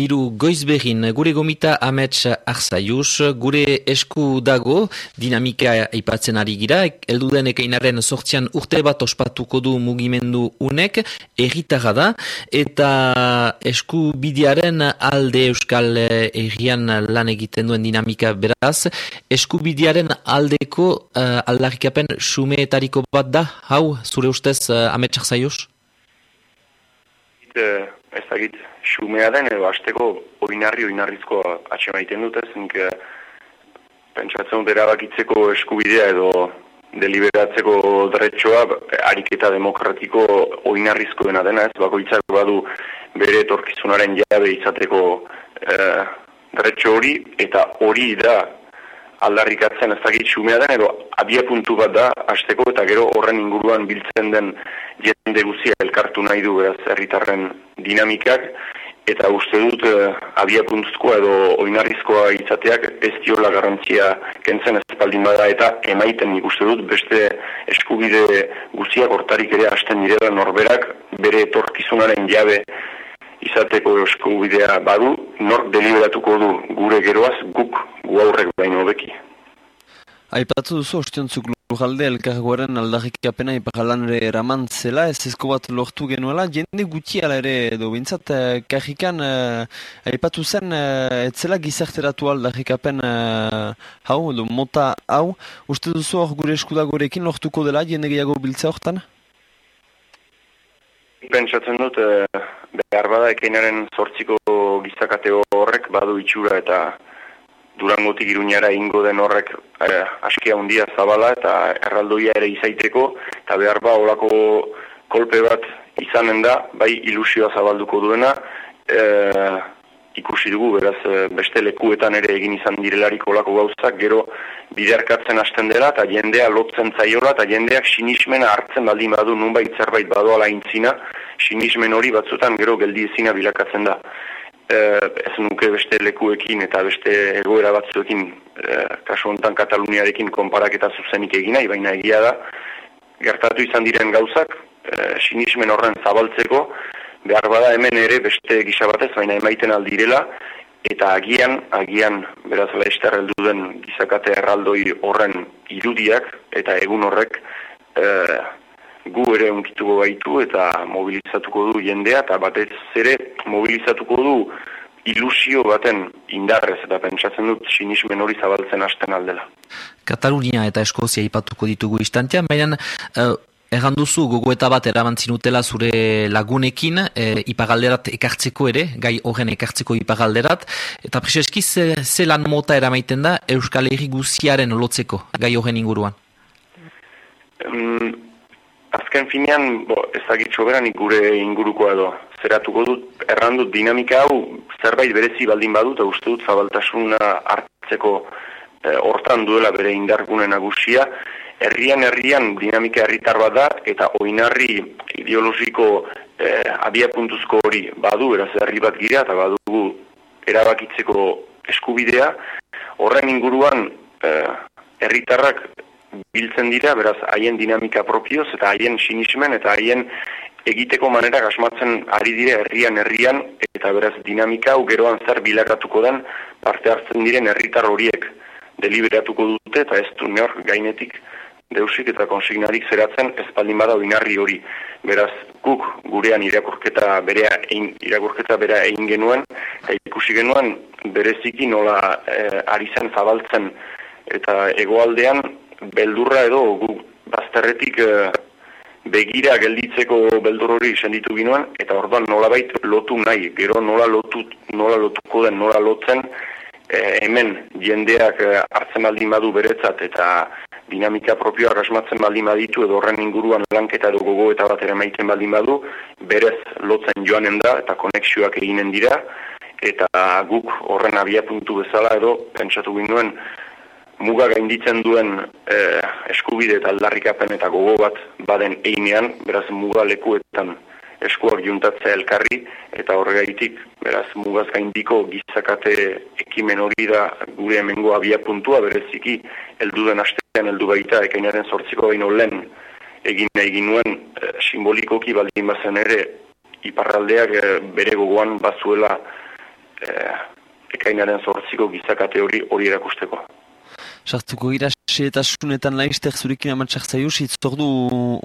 Iru goizbegin gure gomita amets arzaius, gure esku dago dinamika aipatzen ari gira, elduden ekeinaren sortzian urte bat ospatuko du mugimendu unek, erritarra da, eta esku bidiaren alde euskal errian lan egiten duen dinamika beraz, esku bidiaren aldeko uh, aldarrikapen sumeetariko bat da, hau, zure ustez uh, amets arzaius? Ez xumea den edo hasteko oinarri oinarrizko atxe maiten dute, zink eh, pentsatzen dut erabakitzeko eskubidea edo deliberatzeko dretxoa ariketa demokratiko oinarrizko dena ez, bakoitzak badu bere etorkizunaren jabe izateko e, hori eta hori da aldarrikatzen ez dakit xumea den, edo abia puntu bat da, hasteko eta gero horren inguruan biltzen den jende guzia elkartu nahi du beraz herritarren dinamikak, eta uste dut uh, abia puntuzkoa edo oinarrizkoa izateak ez diola garantzia kentzen ez baldin bada eta emaiten nik uste dut beste eskubide guztiak hortarik ere hasten direla norberak bere etorkizunaren jabe izateko eskubidea badu, nor deliberatuko du gure geroaz guk gu aurrek baino beki. Aipatu duzu ostiontzuk lujalde elkargoaren aldarrik apena ipakalan ere eraman zela, ez ezko bat lortu genuela, jende gutxi ala ere edo bintzat eh, kajikan eh, aipatu zen eh, etzela gizarteratu aldarrik apen hau, edo mota hau, uste duzu hor gure eskudagorekin lortuko dela jende gehiago biltza hortan? Pentsatzen dut, behar bada ekeinaren sortziko gizakate horrek badu itxura eta durangotik iruñara ingo den horrek eh, askia handia zabala eta erraldoia ere izaiteko. Eta behar ba olako kolpe bat izanen da, bai ilusioa zabalduko duena. Eh, ikusi dugu, beraz eh, beste lekuetan ere egin izan direlarik olako gauzak, gero biderkatzen hasten dela eta jendea lotzen zaiola eta jendeak sinismena hartzen baldin badu nunbait zerbait badoala intzina, sinismen hori batzutan gero geldi ezina bilakatzen da. Eh, ez nuke beste lekuekin eta beste egoera batzuekin eh, kasu honetan Kataluniarekin konparaketa zuzenik egina, baina egia da gertatu izan diren gauzak eh, sinismen horren zabaltzeko behar bada hemen ere beste gisa batez, baina emaiten aldirela eta agian, agian beraz laizter heldu den gizakate erraldoi horren irudiak eta egun horrek eh, gu ere unkituko baitu eta mobilizatuko du jendea eta batez ere mobilizatuko du ilusio baten indarrez eta pentsatzen dut sinismen hori zabaltzen hasten aldela. Katalunia eta Eskozia ipatuko ditugu istantean, baina uh, erranduzu gogoeta bat erabantzinutela zure lagunekin uh, ipagalderat ekartzeko ere, gai horren ekartzeko ipagalderat, eta preseski ze, ze lan mota eramaiten da Euskal Herri guziaren lotzeko gai horren inguruan? Azken finean, bo, ezagitxo beran gure inguruko edo, zeratuko dut, errandut dinamika hau, zerbait berezi baldin badut, uste dut zabaltasuna hartzeko e, hortan duela bere indargune nagusia, herrian herrian dinamika herritar bat da, eta oinarri ideologiko e, abia puntuzko hori badu, eraz herri bat gira, eta badugu erabakitzeko eskubidea, horren inguruan e, herritarrak biltzen dira, beraz, haien dinamika propioz eta haien sinismen eta haien egiteko manera gasmatzen ari dire herrian herrian eta beraz dinamika hau geroan zer bilakatuko den parte hartzen diren herritar horiek deliberatuko dute eta ez du neor gainetik deusik eta konsignarik zeratzen espaldin bada oinarri hori. Beraz, guk gurean irakurketa berea egin, irakurketa bera egin genuen eta ikusi genuen bereziki nola e, ari zen zabaltzen eta hegoaldean beldurra edo gu bazterretik e, begira gelditzeko beldur hori senditu ginoen eta orduan nolabait lotu nahi, gero nola lotu nola lotuko den nola lotzen e, hemen jendeak e, hartzen baldin badu beretzat eta dinamika propioa rasmatzen baldin baditu edo horren inguruan lanketa edo gogo eta bat ere maiten baldin badu berez lotzen joanen da eta konexioak eginen dira eta guk horren abia puntu bezala edo pentsatu ginduen muga gainditzen duen e, eskubide eta aldarrikapen eta gogo bat baden einean, beraz muga lekuetan eskuak juntatzea elkarri, eta horregaitik, beraz mugaz gaindiko gizakate ekimen hori da gure hemengo abia puntua, bereziki heldu den astean heldu baita, ekainaren sortziko baino lehen egin egin nuen e, simbolikoki baldin bazen ere iparraldeak e, bere gogoan bazuela ekainaren zortziko gizakate hori hori erakusteko. Sartuko gira xeetasunetan laiztek zurekin amatsak zaiuz, itzordu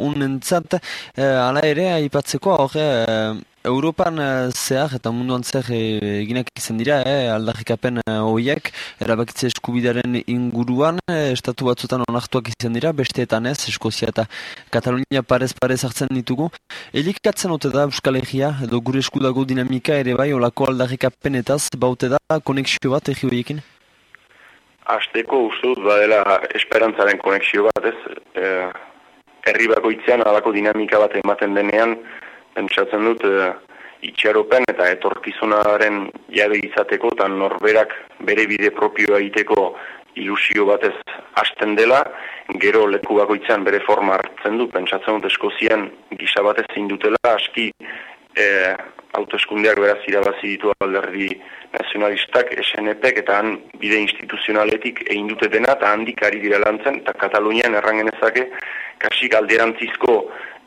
unentzat, eh, ala ere, aipatzeko, hor, eh, Europan eh, zehar eta munduan eh, eginak izan dira, eh, aldarrikapen horiek, erabakitze eskubidaren inguruan, eh, estatu batzutan onartuak izan dira, besteetan ez, Eskozia eta Katalunia parez-parez hartzen ditugu. Elikatzen ote da Euskal Herria, edo gure eskudago dinamika ere bai, olako aldarrikapenetaz, baute da, konexio bat egi horiekin? Azteko uste dut badela esperantzaren konexio bat ez, e, herri bakoitzean alako dinamika bat ematen denean, pentsatzen dut e, itxaropen eta etorkizunaren jabe izateko eta norberak bere bide propioa egiteko ilusio batez hasten dela, gero leku bakoitzan bere forma hartzen du, pentsatzen dut eskozian gisa batez dutela aski e, autoeskundeak beraz irabazi ditu alderdi nazionalistak, SNPek eta han bide instituzionaletik egin dute dena eta handik ari dira lantzen eta Katalunian errangenezake kasik alderantzizko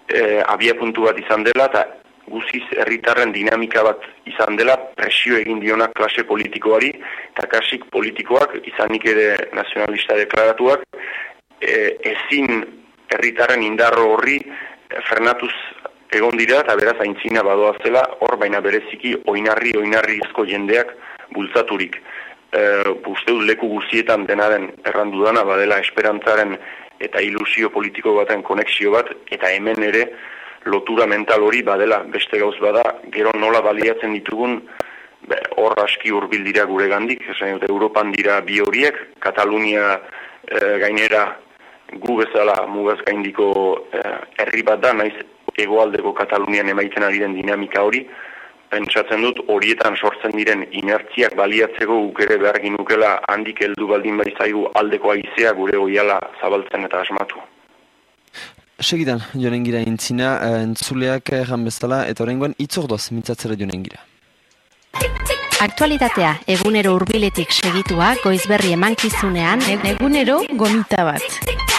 e, abia puntu bat izan dela eta guziz herritarren dinamika bat izan dela presio egin diona klase politikoari eta kasik politikoak izanik ere nazionalista deklaratuak e, ezin herritarren indarro horri e, fernatuz egon dira eta beraz aintzina badoa zela hor baina bereziki oinarri oinarri ezko jendeak bultzaturik. E, uste dut leku guzietan denaren errandu dana badela esperantzaren eta ilusio politiko baten konexio bat, eta hemen ere lotura mental hori badela beste gauz bada, gero nola baliatzen ditugun hor aski urbil dira gure gandik, esan Europan dira bi horiek, Katalunia e, gainera gu bezala mugaz gaindiko e, herri bat da, naiz egoaldeko Katalunian emaiten ari den dinamika hori, pentsatzen dut horietan sortzen diren inertziak baliatzeko gukere behar ginukela handik heldu baldin baizaigu aldeko aizea gure oiala zabaltzen eta asmatu. Segidan, joren gira intzina, eh, entzuleak egan bezala, eta horrengoan itzordoaz mintzatzera joren gira. Aktualitatea, egunero urbiletik segitua, goizberri emankizunean, egunero gomita bat.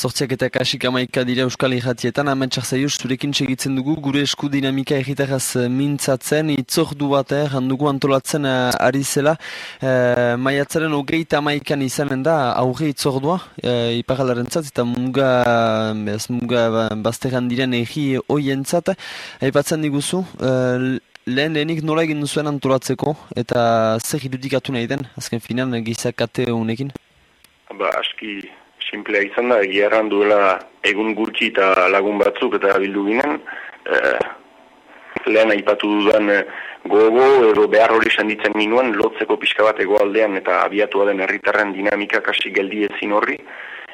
Zortziak eta kasik amaika dira Euskal Ejatietan, ametsak zaiuz zurekin segitzen dugu, gure esku dinamika egitaraz eh, mintzatzen, itzordu bat eh, handugu antolatzen uh, ari zela. Uh, maiatzaren hogeita amaikan izanen da, aurre itzordua, uh, iparalaren zat, eta muga, bez, muga ba, bazteran diren egi hoien zat. Aipatzen diguzu, uh, lehen lehenik nola egin duzuen antolatzeko, eta zer irudikatu nahi den, azken finan, gizakate honekin? Ba, aski simplea izan da, egia erran duela egun gurtsi eta lagun batzuk eta bildu ginen. E, lehen aipatu dudan e, gogo edo behar hori senditzen minuen lotzeko pixka bat egoaldean eta abiatu den herritarren dinamika kasi geldi ezin horri.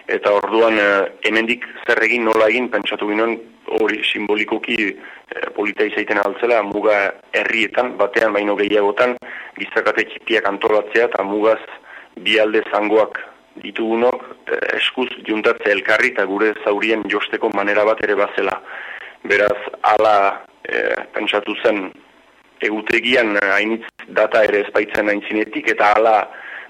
Eta orduan e, hemendik zer egin nola egin pentsatu ginen hori simbolikoki e, polita izaiten altzela muga herrietan, batean baino gehiagotan gizakate txipiak antolatzea eta mugaz bi alde zangoak ditugunok eh, eskuz juntatze elkarri eta gure zaurien josteko manera bat ere bazela. Beraz, ala eh, pentsatu zen egutegian hainitz data ere espaitzen aintzinetik eta ala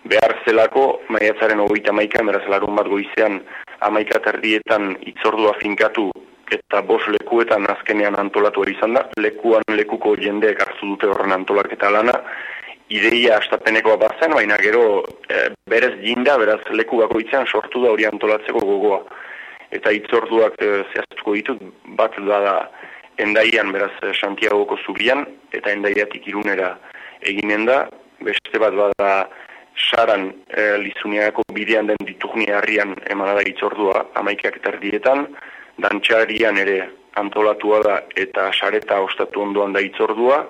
behar zelako maiatzaren hogeita maika, beraz larun bat goizean amaika terdietan itzordua finkatu eta bos lekuetan azkenean antolatu izan da, lekuan lekuko jendeek hartu dute horren antolaketa lana, ideia astapenekoa bazen, baina gero e, berez jinda, beraz leku bakoitzean sortu da hori antolatzeko gogoa. Eta itzorduak e, zehaztuko ditut, bat da da endaian, beraz Santiagoko zubian, eta endaiatik irunera eginen da, beste bat bada saran e, lizuneako bidean den diturni harrian emanada itzordua, amaikak eta erdietan, dantxarian ere antolatua da eta sareta ostatu ondoan da itzordua,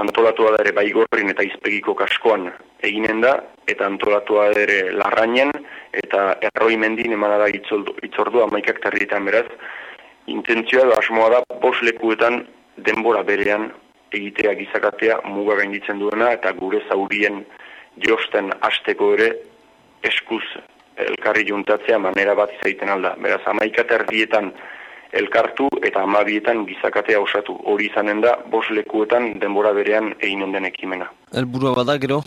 antolatua da ere baigorrin eta izpegiko kaskoan eginen da, eta antolatua da ere larrainen, eta erroi mendin emana da itzordu amaikak terrietan beraz. Intentzioa da asmoa da, bos lekuetan denbora berean egitea gizakatea muga gainditzen duena, eta gure zaurien josten asteko ere eskuz elkarri juntatzea manera bat izaiten alda. Beraz, amaikat erdietan elkartu eta amabietan gizakatea osatu. Hori izanen da, bos lekuetan denbora berean egin onden ekimena. Elburua bada gero,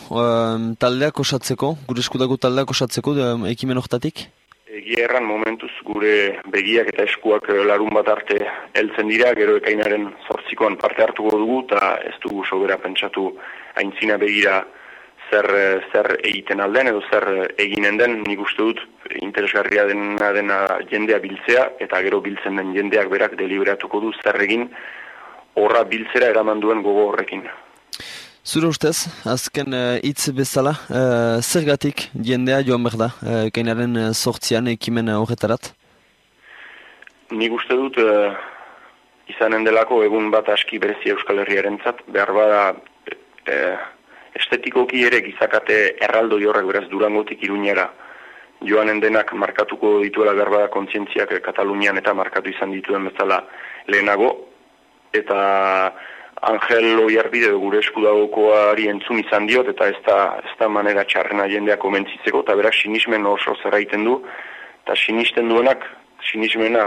taldeak osatzeko, gure eskudago taldeak osatzeko ekimen oktatik? egia erran momentuz gure begiak eta eskuak larun bat arte heltzen dira, gero ekainaren zortzikoan parte hartuko dugu, eta ez dugu sobera pentsatu aintzina begira zer, zer egiten alden edo zer eginen den, nik uste dut interesgarria dena dena jendea biltzea, eta gero biltzen den jendeak berak deliberatuko du zer egin horra biltzera eraman duen gogo horrekin. Zure ustez, azken eh, hitz uh, bezala, uh, zergatik jendea joan behar da, uh, kainaren uh, sortzian ekimen horretarat? Nik uste dut, izanen delako egun bat aski berezi Euskal Herriaren zat, behar bada estetikoki ere gizakate erraldo horrek beraz durangotik iruñera joanen denak markatuko dituela behar bada kontzientziak Katalunian eta markatu izan dituen bezala lehenago, eta Angel Oiarbide gure eskudagokoari entzun izan diot, eta ez da, ez da manera txarrena jendeak komentzitzeko, eta berak sinismen oso zerraiten du, eta sinisten duenak, sinismena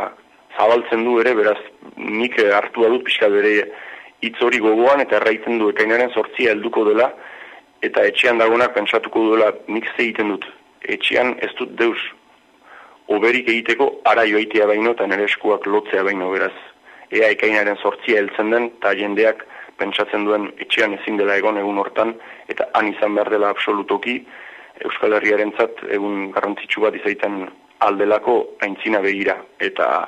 zabaltzen du ere, beraz nik hartu dut pixka bere hitz hori gogoan, eta erraiten du ekainaren sortzia helduko dela, eta etxean dagoenak pentsatuko duela nik ze egiten dut. Etxean ez dut deus oberik egiteko ara joaitea baino, eta nire eskuak lotzea baino, beraz ea ekainaren sortzia heltzen den, eta jendeak pentsatzen duen etxean ezin dela egon egun hortan, eta han izan behar dela absolutoki, Euskal Herriaren zat, egun garrantzitsu bat izaiten aldelako aintzina begira. Eta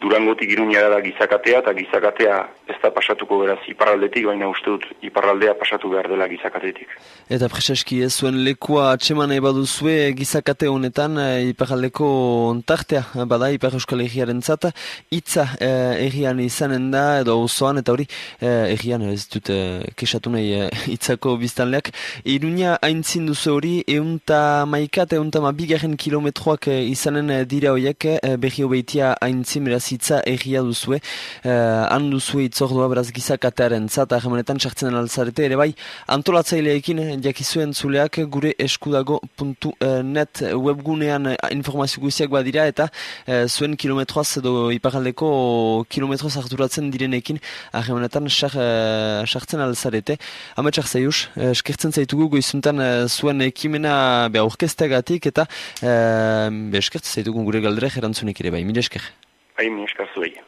Durangotik iruñara da gizakatea, eta gizakatea ez da pasatuko beraz iparraldetik, baina uste dut iparraldea pasatu behar dela gizakatetik. Eta preseski ez zuen lekua atseman eba zue gizakate honetan eh, iparraldeko ontartea, bada ipar euskal egiaren zata, itza eh, egian izanen da, edo osoan, eta hori eh, egian ez dut eh, kesatu nahi eh, itzako biztanleak. Iruña haintzin duzu hori, eunta maikat, eunta mabigaren kilometroak eh, izanen dira horiek, eh, behi obeitia haintzin beraz hitza egia duzue, uh, han duzue itzordua beraz gizakatearen zata hemenetan sartzen alzarete, ere bai antolatzaileekin jakizuen zuleak gure eskudago.net webgunean informazio guziak badira eta uh, zuen kilometroaz edo iparaldeko kilometroaz harturatzen direnekin hemenetan eh, sartzen alzarete. Ametsak zaius, eskertzen zaitugu goizuntan zuen ekimena beha orkestegatik eta uh, eskertzen zaitugu gure galdere erantzunik ere bai, mire esker. Aí imenska svoji.